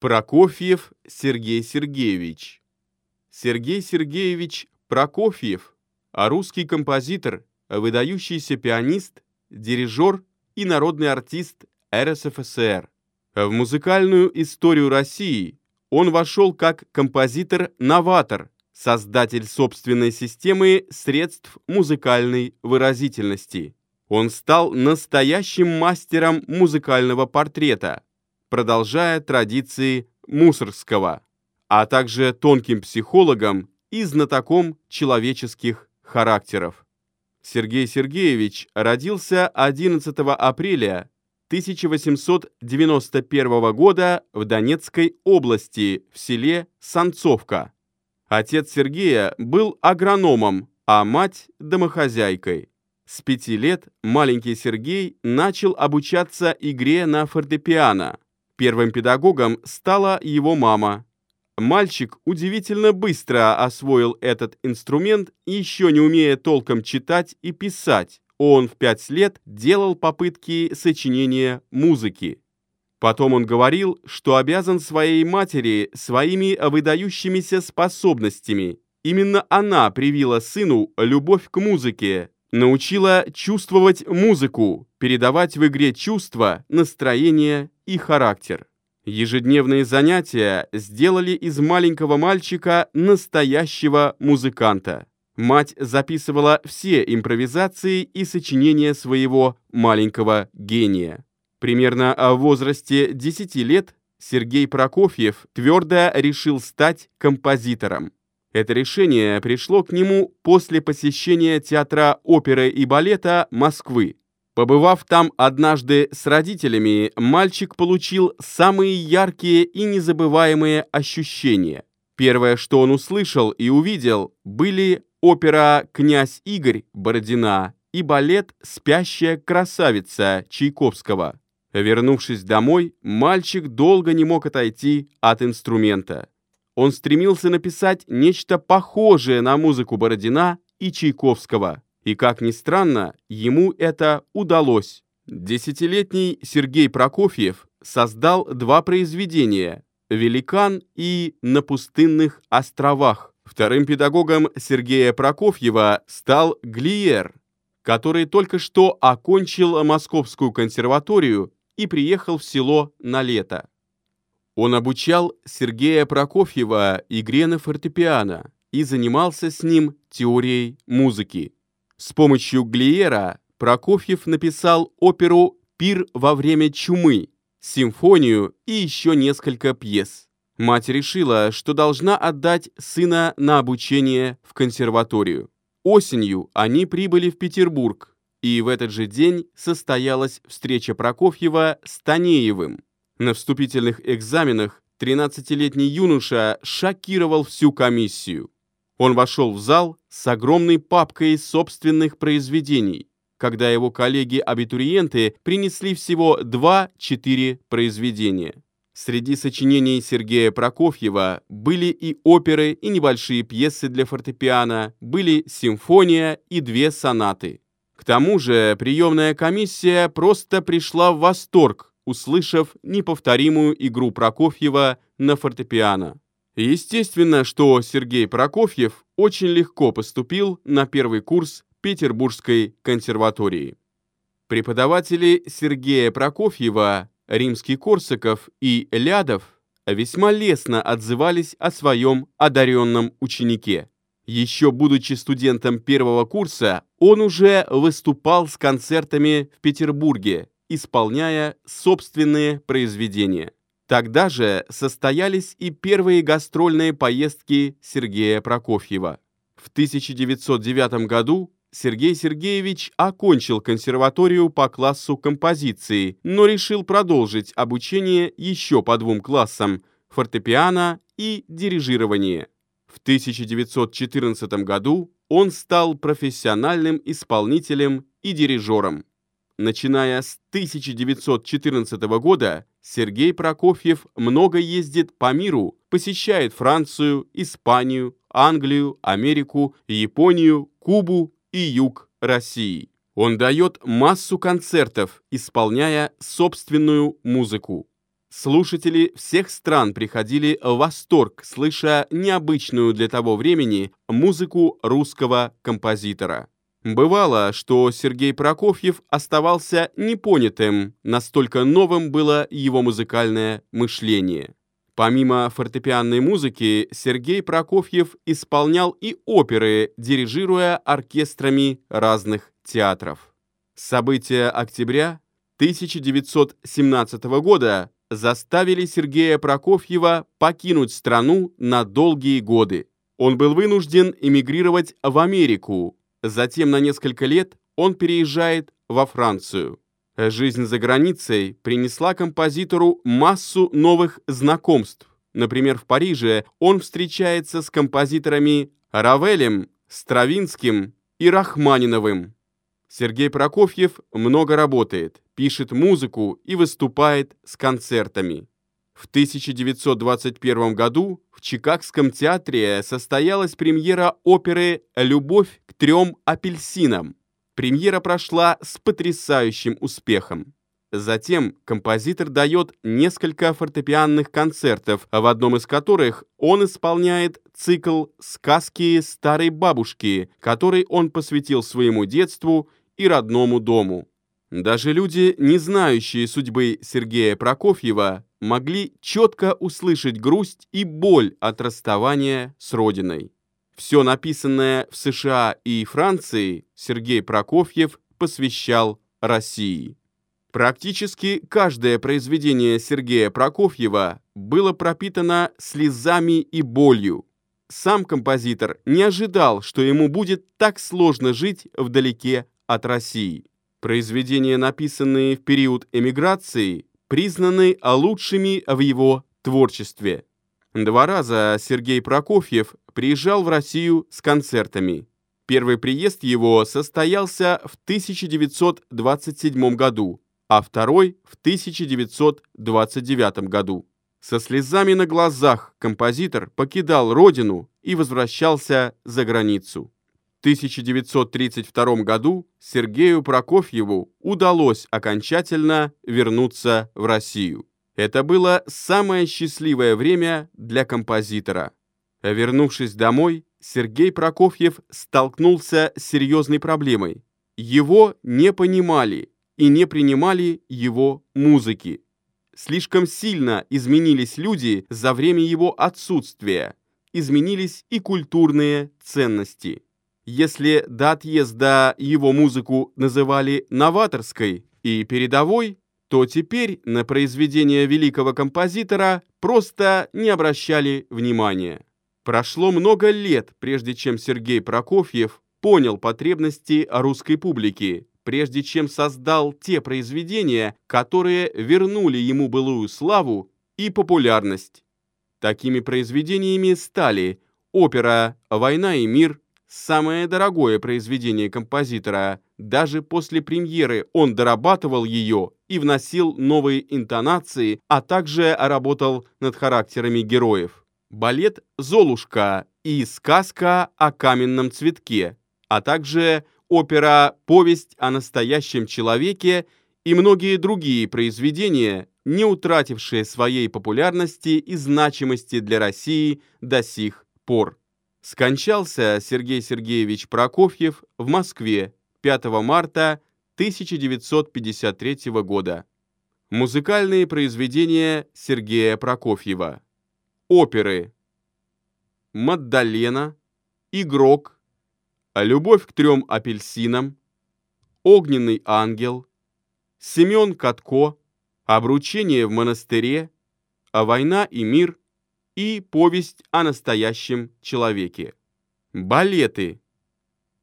Прокофьев Сергей Сергеевич. Сергей Сергеевич Прокофьев, а русский композитор, выдающийся пианист, дирижер и народный артист РСФСР. В музыкальную историю России он вошел как композитор-новатор, создатель собственной системы средств музыкальной выразительности. Он стал настоящим мастером музыкального портрета – продолжая традиции Мусоргского, а также тонким психологом и знатоком человеческих характеров. Сергей Сергеевич родился 11 апреля 1891 года в Донецкой области в селе Санцовка. Отец Сергея был агрономом, а мать – домохозяйкой. С пяти лет маленький Сергей начал обучаться игре на фортепиано – Первым педагогом стала его мама. Мальчик удивительно быстро освоил этот инструмент, еще не умея толком читать и писать. Он в пять лет делал попытки сочинения музыки. Потом он говорил, что обязан своей матери своими выдающимися способностями. Именно она привила сыну любовь к музыке, научила чувствовать музыку, передавать в игре чувства, настроение и характер. Ежедневные занятия сделали из маленького мальчика настоящего музыканта. Мать записывала все импровизации и сочинения своего маленького гения. Примерно в возрасте 10 лет Сергей Прокофьев твердо решил стать композитором. Это решение пришло к нему после посещения театра оперы и балета Москвы. Побывав там однажды с родителями, мальчик получил самые яркие и незабываемые ощущения. Первое, что он услышал и увидел, были опера «Князь Игорь» Бородина и балет «Спящая красавица» Чайковского. Вернувшись домой, мальчик долго не мог отойти от инструмента. Он стремился написать нечто похожее на музыку Бородина и Чайковского. И, как ни странно, ему это удалось. Десятилетний Сергей Прокофьев создал два произведения «Великан» и «На пустынных островах». Вторым педагогом Сергея Прокофьева стал Глиер, который только что окончил Московскую консерваторию и приехал в село на лето. Он обучал Сергея Прокофьева игре на фортепиано и занимался с ним теорией музыки. С помощью Глиера Прокофьев написал оперу «Пир во время чумы», симфонию и еще несколько пьес. Мать решила, что должна отдать сына на обучение в консерваторию. Осенью они прибыли в Петербург, и в этот же день состоялась встреча Прокофьева с Танеевым. На вступительных экзаменах 13-летний юноша шокировал всю комиссию. Он вошел в зал с огромной папкой собственных произведений, когда его коллеги-абитуриенты принесли всего 2-4 произведения. Среди сочинений Сергея Прокофьева были и оперы, и небольшие пьесы для фортепиано, были симфония и две сонаты. К тому же приемная комиссия просто пришла в восторг услышав неповторимую игру Прокофьева на фортепиано. Естественно, что Сергей Прокофьев очень легко поступил на первый курс Петербургской консерватории. Преподаватели Сергея Прокофьева, Римский-Корсаков и Лядов весьма лестно отзывались о своем одаренном ученике. Еще будучи студентом первого курса, он уже выступал с концертами в Петербурге, исполняя собственные произведения. Тогда же состоялись и первые гастрольные поездки Сергея Прокофьева. В 1909 году Сергей Сергеевич окончил консерваторию по классу композиции, но решил продолжить обучение еще по двум классам – фортепиано и дирижирование. В 1914 году он стал профессиональным исполнителем и дирижером. Начиная с 1914 года Сергей Прокофьев много ездит по миру, посещает Францию, Испанию, Англию, Америку, Японию, Кубу и юг России. Он дает массу концертов, исполняя собственную музыку. Слушатели всех стран приходили в восторг, слыша необычную для того времени музыку русского композитора. Бывало, что Сергей Прокофьев оставался непонятым, настолько новым было его музыкальное мышление. Помимо фортепианной музыки, Сергей Прокофьев исполнял и оперы, дирижируя оркестрами разных театров. События октября 1917 года заставили Сергея Прокофьева покинуть страну на долгие годы. Он был вынужден эмигрировать в Америку, Затем на несколько лет он переезжает во Францию. Жизнь за границей принесла композитору массу новых знакомств. Например, в Париже он встречается с композиторами Равелем, Стравинским и Рахманиновым. Сергей Прокофьев много работает, пишет музыку и выступает с концертами. В 1921 году в Чикагском театре состоялась премьера оперы «Любовь к трем апельсинам». Премьера прошла с потрясающим успехом. Затем композитор дает несколько фортепианных концертов, в одном из которых он исполняет цикл «Сказки старой бабушки», который он посвятил своему детству и родному дому. Даже люди, не знающие судьбы Сергея Прокофьева, могли четко услышать грусть и боль от расставания с родиной. Все написанное в США и Франции Сергей Прокофьев посвящал России. Практически каждое произведение Сергея Прокофьева было пропитано слезами и болью. Сам композитор не ожидал, что ему будет так сложно жить вдалеке от России. Произведения, написанные в период эмиграции, признаны лучшими в его творчестве. Два раза Сергей Прокофьев приезжал в Россию с концертами. Первый приезд его состоялся в 1927 году, а второй в 1929 году. Со слезами на глазах композитор покидал родину и возвращался за границу. 1932 году Сергею Прокофьеву удалось окончательно вернуться в Россию. Это было самое счастливое время для композитора. Вернувшись домой, Сергей Прокофьев столкнулся с серьезной проблемой. Его не понимали и не принимали его музыки. Слишком сильно изменились люди за время его отсутствия, изменились и культурные ценности. Если до отъезда его музыку называли новаторской и передовой, то теперь на произведения великого композитора просто не обращали внимания. Прошло много лет, прежде чем Сергей Прокофьев понял потребности русской публики, прежде чем создал те произведения, которые вернули ему былую славу и популярность. Такими произведениями стали опера «Война и мир», самое дорогое произведение композитора. Даже после премьеры он дорабатывал ее и вносил новые интонации, а также работал над характерами героев. Балет «Золушка» и сказка о каменном цветке, а также опера «Повесть о настоящем человеке» и многие другие произведения, не утратившие своей популярности и значимости для России до сих пор. Скончался Сергей Сергеевич Прокофьев в Москве 5 марта 1953 года. Музыкальные произведения Сергея Прокофьева. Оперы. Маддалена, Игрок, Любовь к трем апельсинам, Огненный ангел, Семен Катко, Обручение в монастыре, Война и мир, и повесть о настоящем человеке. Балеты.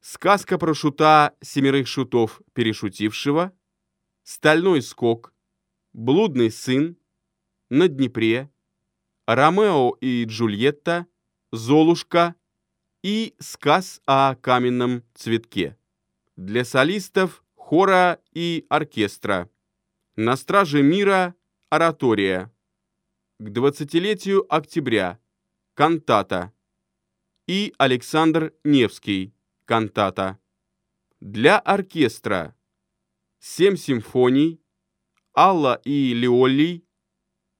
Сказка про шута семерых шутов, перешутившего, Стальной скок, Блудный сын, На Днепре, Ромео и Джульетта, Золушка и сказ о каменном цветке. Для солистов, хора и оркестра. На страже мира оратория к 20-летию октября, кантата, и Александр Невский, кантата. Для оркестра. Семь симфоний, Алла и Леолий,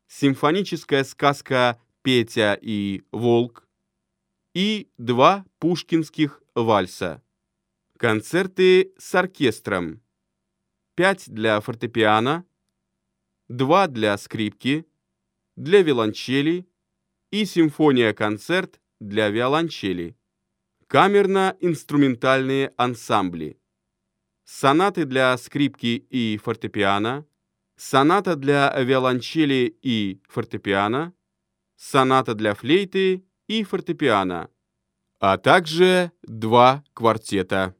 симфоническая сказка «Петя и Волк» и два пушкинских вальса. Концерты с оркестром. 5 для фортепиано, 2 для скрипки, для виолончели и симфония-концерт для виолончели. Камерно-инструментальные ансамбли. Сонаты для скрипки и фортепиано, соната для виолончели и фортепиано, соната для флейты и фортепиано, а также два квартета.